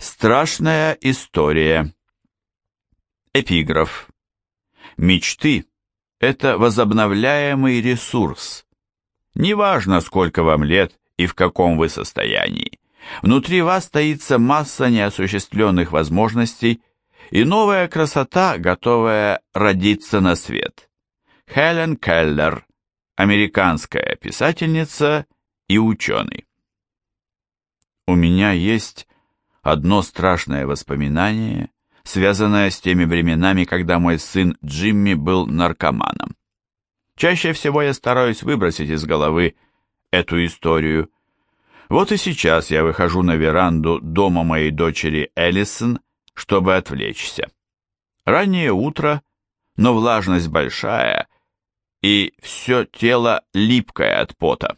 Страшная история. Эпиграф. Мечты – это возобновляемый ресурс. Неважно, сколько вам лет и в каком вы состоянии. Внутри вас таится масса неосуществленных возможностей и новая красота, готовая родиться на свет. Хелен Келлер, американская писательница и ученый. У меня есть одно страшное воспоминание, связанное с теми временами, когда мой сын Джимми был наркоманом. Чаще всего я стараюсь выбросить из головы эту историю. Вот и сейчас я выхожу на веранду дома моей дочери Эллисон, чтобы отвлечься. Раннее утро, но влажность большая, и все тело липкое от пота.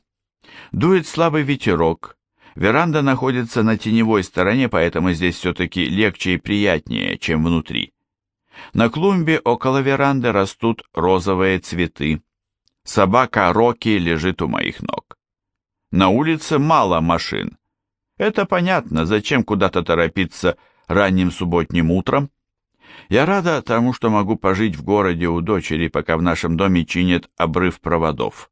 Дует слабый ветерок, веранда находится на теневой стороне, поэтому здесь все-таки легче и приятнее, чем внутри. На клумбе около веранды растут розовые цветы. Собака Рокки лежит у моих ног. На улице мало машин. Это понятно, зачем куда-то торопиться ранним субботним утром. Я рада тому, что могу пожить в городе у дочери, пока в нашем доме чинят обрыв проводов.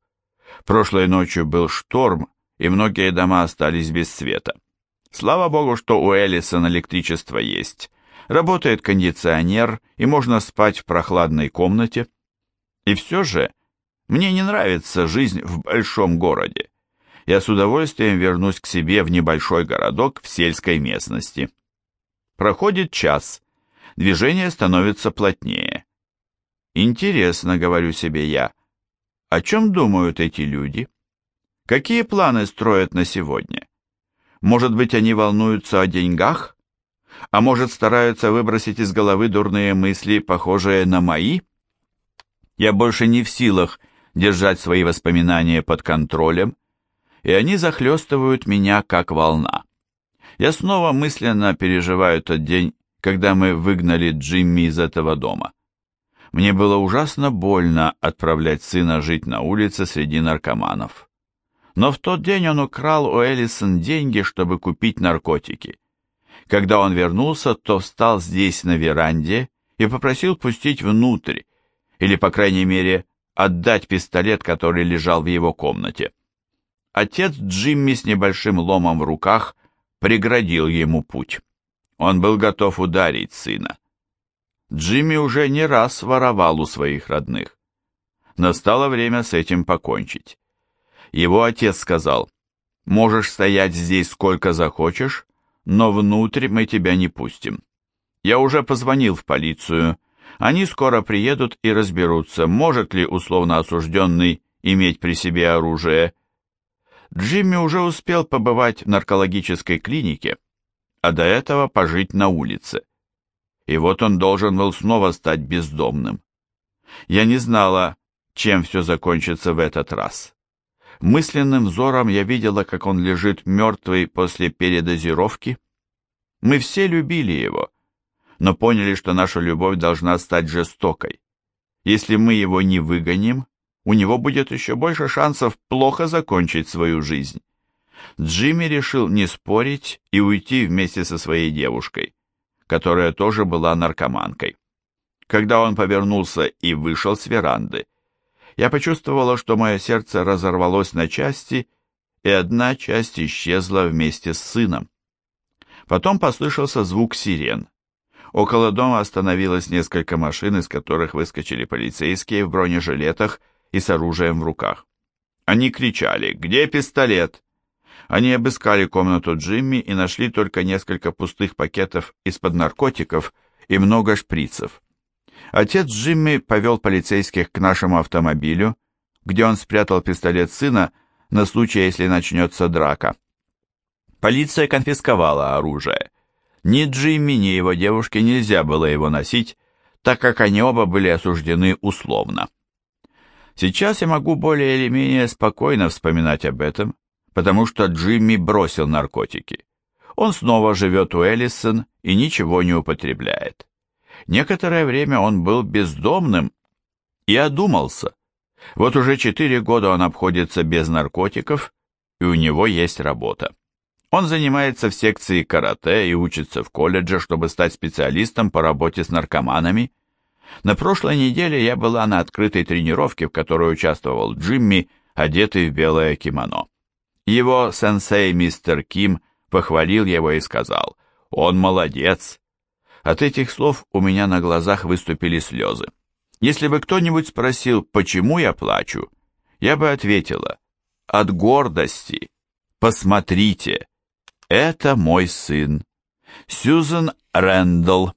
Прошлой ночью был шторм, и многие дома остались без света. Слава богу, что у Эллисон электричество есть. Работает кондиционер, и можно спать в прохладной комнате. И все же мне не нравится жизнь в большом городе. Я с удовольствием вернусь к себе в небольшой городок в сельской местности. Проходит час. Движение становится плотнее. Интересно, говорю себе я, о чем думают эти люди? Какие планы строят на сегодня? Может быть, они волнуются о деньгах? А может, стараются выбросить из головы дурные мысли, похожие на мои? Я больше не в силах держать свои воспоминания под контролем, и они захлестывают меня, как волна. Я снова мысленно переживаю тот день, когда мы выгнали Джимми из этого дома. Мне было ужасно больно отправлять сына жить на улице среди наркоманов. Но в тот день он украл у Эллисон деньги, чтобы купить наркотики. Когда он вернулся, то встал здесь на веранде и попросил пустить внутрь, или, по крайней мере, отдать пистолет, который лежал в его комнате. Отец Джимми с небольшим ломом в руках преградил ему путь. Он был готов ударить сына. Джимми уже не раз воровал у своих родных. Настало время с этим покончить. Его отец сказал, «Можешь стоять здесь сколько захочешь, но внутрь мы тебя не пустим. Я уже позвонил в полицию, они скоро приедут и разберутся, может ли условно осужденный иметь при себе оружие. Джимми уже успел побывать в наркологической клинике, а до этого пожить на улице. И вот он должен был снова стать бездомным. Я не знала, чем все закончится в этот раз. Мысленным взором я видела, как он лежит мертвый после передозировки. Мы все любили его, но поняли, что наша любовь должна стать жестокой. Если мы его не выгоним, у него будет еще больше шансов плохо закончить свою жизнь. Джимми решил не спорить и уйти вместе со своей девушкой, которая тоже была наркоманкой. Когда он повернулся и вышел с веранды, я почувствовала, что мое сердце разорвалось на части, и одна часть исчезла вместе с сыном. Потом послышался звук сирен. Около дома остановилось несколько машин, из которых выскочили полицейские в бронежилетах и с оружием в руках. Они кричали «Где пистолет?». Они обыскали комнату Джимми и нашли только несколько пустых пакетов из-под наркотиков и много шприцев. Отец Джимми повел полицейских к нашему автомобилю, где он спрятал пистолет сына на случай, если начнется драка. Полиция конфисковала оружие. Ни Джимми, ни его девушке нельзя было его носить, так как они оба были осуждены условно. Сейчас я могу более или менее спокойно вспоминать об этом, потому что Джимми бросил наркотики. Он снова живет у Эллисон и ничего не употребляет. Некоторое время он был бездомным и одумался. Вот уже четыре года он обходится без наркотиков, и у него есть работа. Он занимается в секции карате и учится в колледже, чтобы стать специалистом по работе с наркоманами. На прошлой неделе я была на открытой тренировке, в которой участвовал Джимми, одетый в белое кимоно. Его сенсей мистер Ким похвалил его и сказал, «Он молодец». От этих слов у меня на глазах выступили слезы. Если бы кто-нибудь спросил, почему я плачу, я бы ответила, от гордости. Посмотрите, это мой сын. Сьюзен Рэндалл